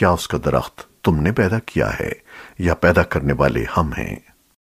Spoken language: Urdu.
کیا اس کا درخت تم نے پیدا کیا ہے یا پیدا کرنے والے ہم ہیں؟